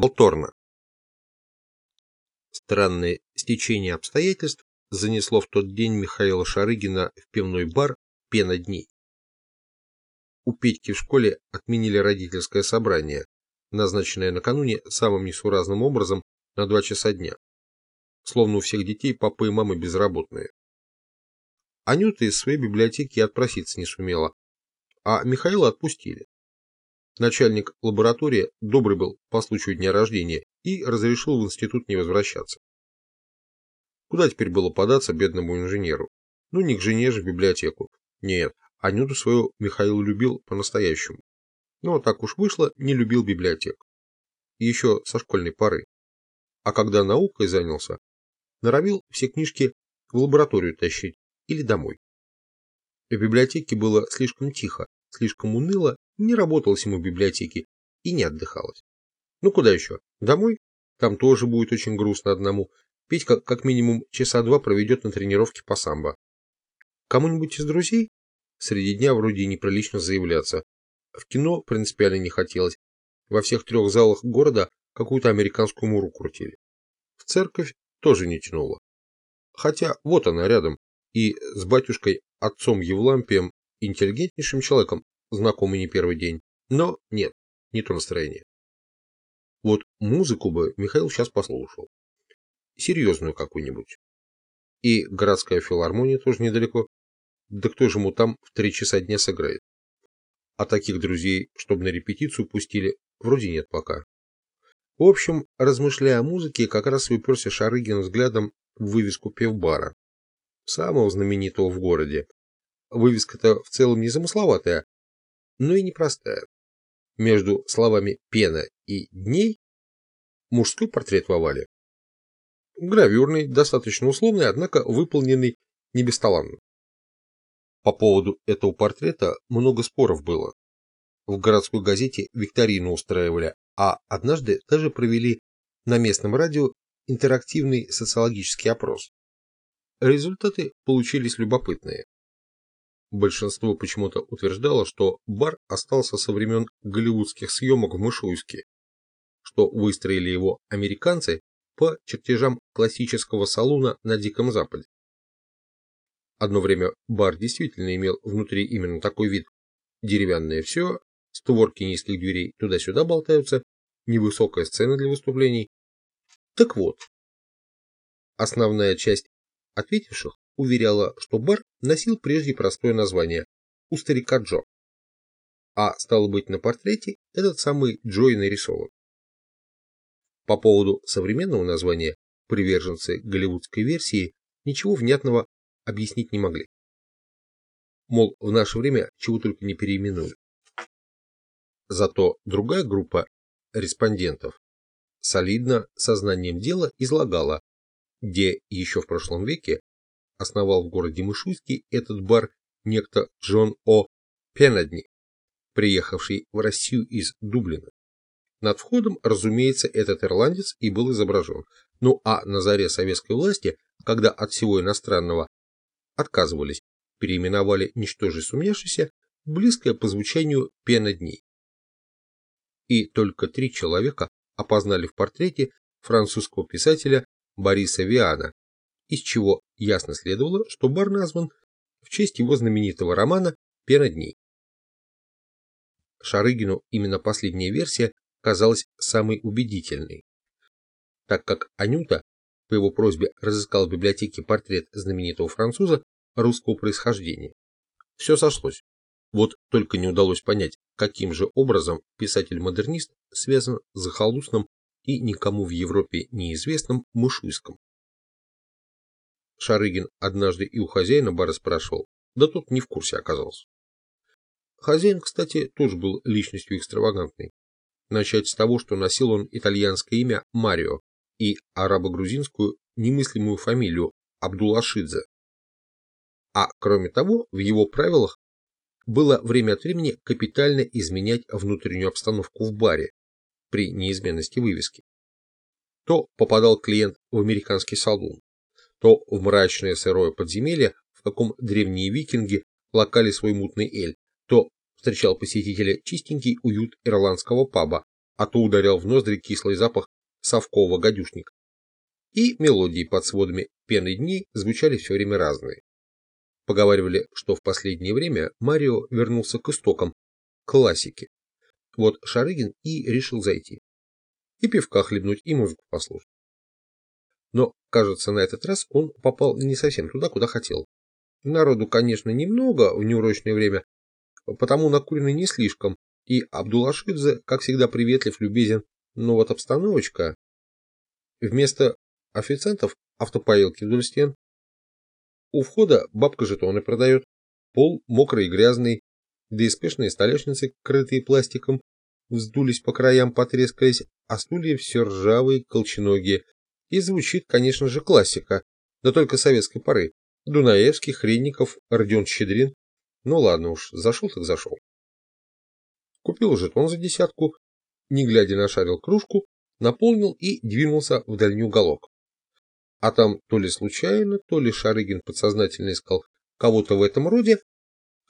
Болторна. Странное стечение обстоятельств занесло в тот день Михаила Шарыгина в пивной бар «Пена дней». У Петьки в школе отменили родительское собрание, назначенное накануне самым несуразным образом на два часа дня. Словно у всех детей папа и мамы безработные. Анюта из своей библиотеки отпроситься не сумела, а Михаила отпустили. Начальник лаборатории добрый был по случаю дня рождения и разрешил в институт не возвращаться. Куда теперь было податься бедному инженеру? Ну, не к жене же в библиотеку. Нет, Анюту свою Михаил любил по-настоящему. Но так уж вышло, не любил библиотеку. Еще со школьной поры. А когда наукой занялся, норовил все книжки в лабораторию тащить или домой. В библиотеке было слишком тихо, слишком уныло, не работалось ему в библиотеке и не отдыхалось. Ну куда еще? Домой? Там тоже будет очень грустно одному. Петька как минимум часа два проведет на тренировке по самбо. Кому-нибудь из друзей? Среди дня вроде неприлично заявляться. В кино принципиально не хотелось. Во всех трех залах города какую-то американскую муру крутили. В церковь тоже не тянуло. Хотя вот она рядом, и с батюшкой отцом Евлампием, интеллигентнейшим человеком, знакомый не первый день. Но нет, не то настроение. Вот музыку бы Михаил сейчас послушал. Серьезную какую-нибудь. И городская филармония тоже недалеко. Да кто же ему там в три часа дня сыграет? А таких друзей, чтобы на репетицию пустили, вроде нет пока. В общем, размышляя о музыке, как раз выперся Шарыгин взглядом в вывеску пивбара самого знаменитого в городе. Вывеска-то в целом незамысловатая, но и непростая. Между словами «пена» и «дней» мужской портрет в овале. Гравюрный, достаточно условный, однако выполненный не бесталанно. По поводу этого портрета много споров было. В городской газете викторину устраивали, а однажды даже провели на местном радио интерактивный социологический опрос. Результаты получились любопытные. Большинство почему-то утверждало, что бар остался со времен голливудских съемок в Мышуйске, что выстроили его американцы по чертежам классического салуна на Диком Западе. Одно время бар действительно имел внутри именно такой вид. Деревянное все, створки низких дверей туда-сюда болтаются, невысокая сцена для выступлений. Так вот, основная часть ответивших уверяла, что бар носил прежде простое название «У старика Джо». А стало быть, на портрете этот самый Джо и нарисован. По поводу современного названия приверженцы голливудской версии ничего внятного объяснить не могли. Мол, в наше время чего только не переименуют. Зато другая группа респондентов солидно сознанием дела излагала, где еще в прошлом веке основал в городе Мышуйске этот бар некто Джон О. Пенадни, приехавший в Россию из Дублина. Над входом, разумеется, этот ирландец и был изображен. Ну а на заре советской власти, когда от всего иностранного отказывались, переименовали ничтоже сумняшися, близкое по звучанию пена дней. И только три человека опознали в портрете французского писателя Бориса Виана, из чего ясно следовало, что бар назван в честь его знаменитого романа «Пена дней». Шарыгину именно последняя версия казалась самой убедительной, так как Анюта по его просьбе разыскал в библиотеке портрет знаменитого француза русского происхождения. Все сошлось. Вот только не удалось понять, каким же образом писатель-модернист связан с захолустным и никому в Европе неизвестным Мышуйском. Шарыгин однажды и у хозяина бара спрашивал, да тот не в курсе оказался. Хозяин, кстати, тоже был личностью экстравагантной. Начать с того, что носил он итальянское имя Марио и арабо-грузинскую немыслимую фамилию Абдулашидзе. А кроме того, в его правилах было время от времени капитально изменять внутреннюю обстановку в баре, при неизменности вывески. То попадал клиент в американский салон, то в мрачное сырое подземелье, в каком древние викинги локали свой мутный эль, то встречал посетителя чистенький уют ирландского паба, а то ударял в ноздри кислый запах совкового гадюшника. И мелодии под сводами пены дней звучали все время разные. Поговаривали, что в последнее время Марио вернулся к истокам, к классике. Вот Шарыгин и решил зайти. И пивка хлебнуть, и музыку послушать. Но, кажется, на этот раз он попал не совсем туда, куда хотел. Народу, конечно, немного в неурочное время, потому накурены не слишком, и Абдулашидзе, как всегда, приветлив, любезен, но вот обстановочка... Вместо официантов автопоилки вдоль стен. У входа бабка жетоны продает, пол мокрый и грязный, да и спешные столешницы, крытые пластиком, вздулись по краям, потрескались, а стулья все ржавые, колченогие. И звучит, конечно же, классика, да только советской поры. Дунаевский, Хренников, Родион Щедрин. Ну ладно уж, зашел так зашел. Купил жетон за десятку, не глядя нашарил кружку, наполнил и двинулся в дальний уголок. А там то ли случайно, то ли Шарыгин подсознательно искал кого-то в этом роде,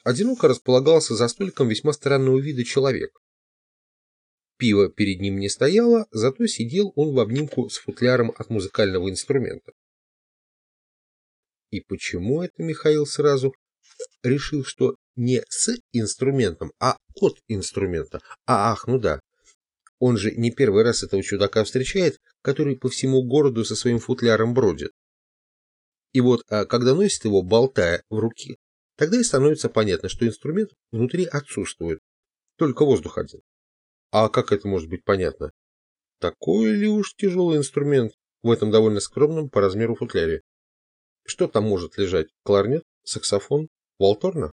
одиноко располагался за столиком весьма странного вида человек. Пиво перед ним не стояло, зато сидел он в обнимку с футляром от музыкального инструмента. И почему это Михаил сразу решил, что не с инструментом, а от инструмента? А, ах, ну да. Он же не первый раз этого чудака встречает, который по всему городу со своим футляром бродит. И вот, а когда носит его, болтая в руки, тогда и становится понятно, что инструмент внутри отсутствует, только воздух один. А как это может быть понятно? Такой ли уж тяжелый инструмент в этом довольно скромном по размеру футляре? Что там может лежать? Кларнет? Саксофон? Волторна?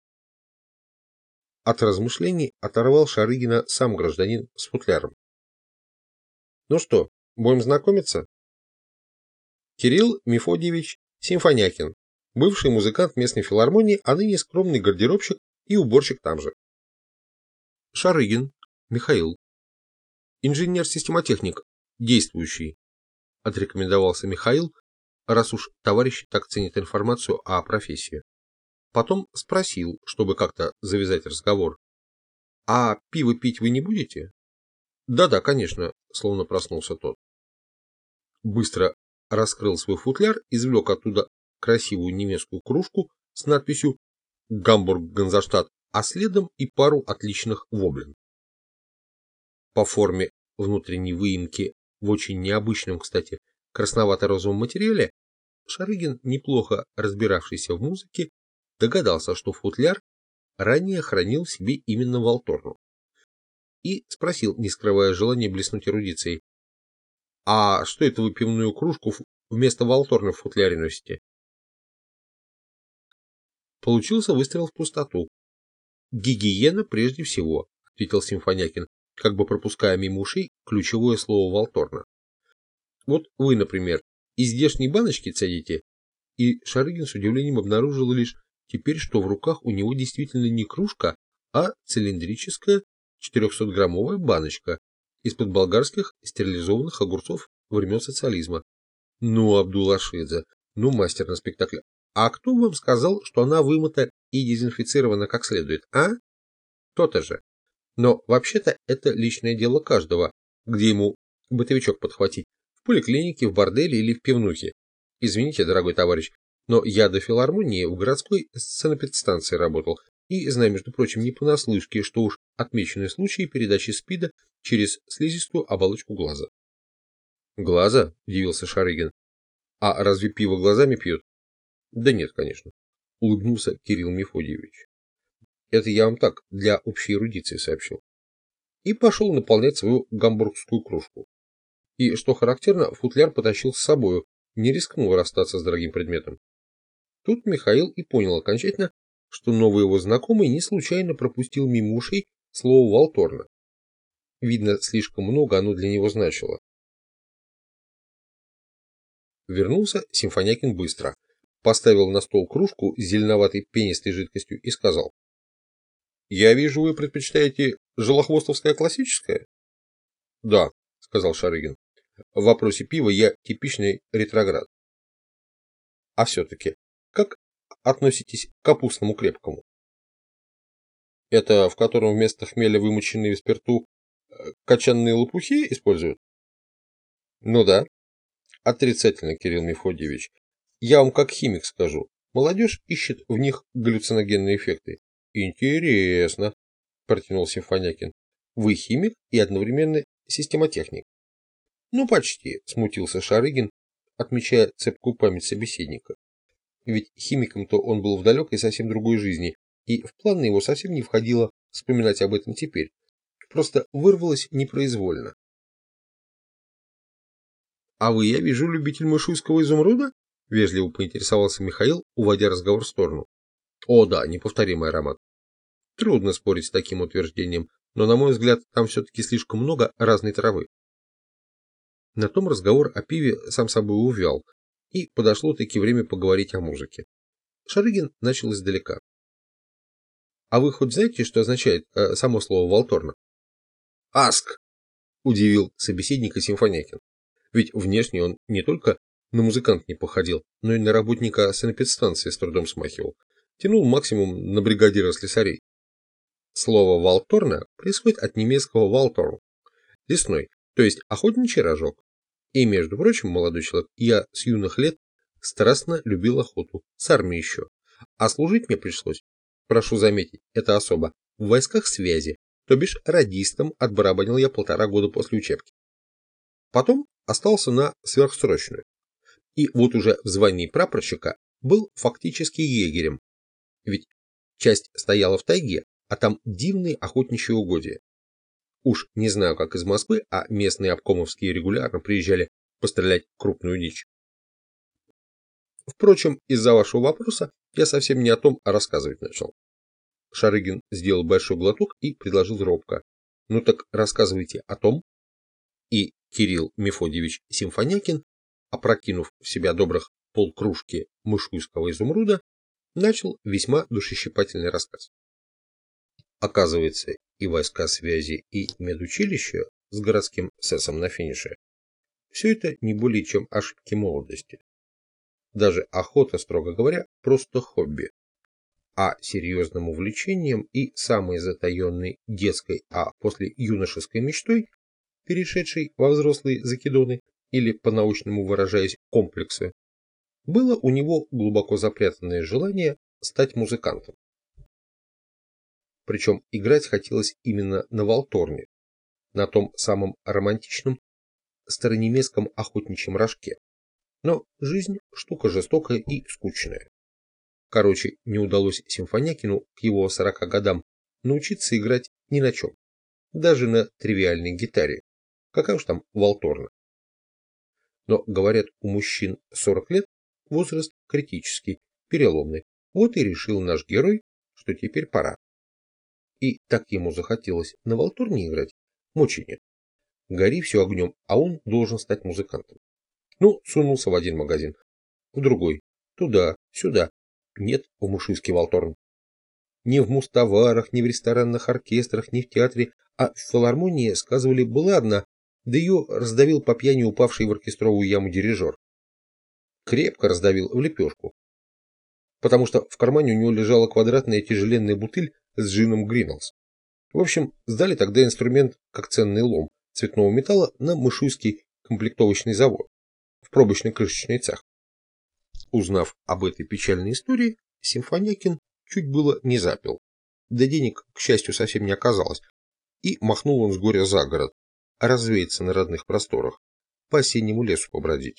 От размышлений оторвал Шарыгина сам гражданин с футляром. Ну что, будем знакомиться? Кирилл Мефодьевич Симфонякин, бывший музыкант местной филармонии, а ныне скромный гардеробщик и уборщик там же. Шарыгин Михаил, инженер-системотехник, действующий, отрекомендовался Михаил, раз уж товарищ так ценит информацию о профессии. Потом спросил, чтобы как-то завязать разговор. «А пиво пить вы не будете?» «Да-да, конечно», — словно проснулся тот. Быстро раскрыл свой футляр, извлек оттуда красивую немецкую кружку с надписью «Гамбург Ганзаштадт», а следом и пару отличных воблин. По форме внутренней выемки в очень необычном, кстати, красновато-розовом материале, Шарыгин, неплохо разбиравшийся в музыке, догадался, что футляр ранее хранил в себе именно Волторну и спросил, не скрывая желания блеснуть эрудицией. «А что это вы пивную кружку вместо волторны в футляре носите?» Получился выстрел в пустоту. «Гигиена прежде всего», — ответил Симфонякин, как бы пропуская мимо ушей ключевое слово волторна. «Вот вы, например, из здешней баночки цедите?» И Шарыгин с удивлением обнаружил лишь теперь, что в руках у него действительно не кружка, а цилиндрическая 400-граммовая баночка из-под болгарских стерилизованных огурцов времен социализма. Ну, Абдулашидзе, ну, мастер на спектакле. А кто вам сказал, что она вымыта и дезинфицирована как следует, а? То-то же. Но вообще-то это личное дело каждого, где ему бытовичок подхватить, в поликлинике, в борделе или в пивнухе. Извините, дорогой товарищ, но я до филармонии в городской санэпидстанции работал, и знаю, между прочим, не понаслышке, что уж отмечены случаи передачи СПИДа через слизистую оболочку глаза. «Глаза?» – удивился Шарыгин. «А разве пиво глазами пьют?» «Да нет, конечно», – улыбнулся Кирилл Мефодьевич. «Это я вам так, для общей эрудиции сообщил». И пошел наполнять свою гамбургскую кружку. И, что характерно, футляр потащил с собою, не рискнул расстаться с дорогим предметом. Тут Михаил и понял окончательно, что новый его знакомый не случайно пропустил мимо ушей слово «Волторна». Видно, слишком много оно для него значило. Вернулся Симфонякин быстро, поставил на стол кружку с зеленоватой пенистой жидкостью и сказал. «Я вижу, вы предпочитаете желохвостовское классическое?» «Да», — сказал Шарыгин. «В вопросе пива я типичный ретроград». «А все-таки, как относитесь к капустному крепкому? Это в котором вместо хмеля вымоченный в спирту качанные лопухи используют? Ну да. Отрицательно, Кирилл Мефодьевич. Я вам как химик скажу. Молодежь ищет в них галлюциногенные эффекты. Интересно, протянул Симфонякин. Вы химик и одновременно системотехник. Ну, почти, смутился Шарыгин, отмечая цепкую память собеседника. Ведь химиком-то он был в далекой совсем другой жизни, и в планы его совсем не входило вспоминать об этом теперь. Просто вырвалось непроизвольно. «А вы, я вижу, любитель мышуйского изумруда?» — вежливо поинтересовался Михаил, уводя разговор в сторону. «О да, неповторимый аромат. Трудно спорить с таким утверждением, но, на мой взгляд, там все-таки слишком много разной травы». На том разговор о пиве сам собой увял, и подошло-таки время поговорить о музыке. Шарыгин начал издалека. «А вы хоть знаете, что означает э, само слово «волторна»?» «Аск!» – удивил собеседника Симфонякин. Ведь внешне он не только на музыкант не походил, но и на работника санэпидстанции с трудом смахивал. Тянул максимум на бригадира слесарей. Слово «валторна» происходит от немецкого «валторн» – лесной, то есть охотничий рожок. И, между прочим, молодой человек, я с юных лет страстно любил охоту, с армией еще. А служить мне пришлось, прошу заметить, это особо, в войсках связи, то бишь радистом отбарабанил я полтора года после учебки. Потом остался на сверхсрочную. И вот уже в звании прапорщика был фактически егерем. Ведь часть стояла в тайге, а там дивные охотничьи угодья. Уж не знаю, как из Москвы, а местные обкомовские регулярно приезжали пострелять крупную дичь. Впрочем, из-за вашего вопроса я совсем не о том, рассказывать начал. Шарыгин сделал большой глоток и предложил робко. Ну так рассказывайте о том. И Кирилл Мефодьевич Симфонякин, опрокинув в себя добрых полкружки мышуйского изумруда, начал весьма душещипательный рассказ. Оказывается, и войска связи, и медучилище с городским СЭСом на финише – все это не более чем ошибки молодости. Даже охота, строго говоря, просто хобби. А серьезным увлечением и самой затаенной детской, а после юношеской мечтой перешедший во взрослые закидоны, или, по-научному выражаясь, комплексы, было у него глубоко запрятанное желание стать музыкантом. Причем играть хотелось именно на валторне, на том самом романтичном старонемецком охотничьем рожке. Но жизнь штука жестокая и скучная. Короче, не удалось Симфонякину к его 40 годам научиться играть ни на чем, даже на тривиальной гитаре, Какая уж там волторна. Но, говорят, у мужчин 40 лет возраст критический, переломный. Вот и решил наш герой, что теперь пора. И так ему захотелось на волторне играть, мочи нет. Гори все огнем, а он должен стать музыкантом. Ну, сунулся в один магазин, в другой, туда, сюда. Нет у мушиски волторн. Ни в мустоварах, ни в ресторанных оркестрах, ни в театре, а в филармонии сказывали была одна, да ее раздавил по пьяни упавший в оркестровую яму дирижер. Крепко раздавил в лепешку, потому что в кармане у него лежала квадратная тяжеленная бутыль с джином Гриналс. В общем, сдали тогда инструмент как ценный лом цветного металла на Мышуйский комплектовочный завод, в пробочный крышечный цех. Узнав об этой печальной истории, Симфонякин чуть было не запил. Да денег, к счастью, совсем не оказалось, и махнул он с горя за город, развеяться на родных просторах, по осеннему лесу побродить.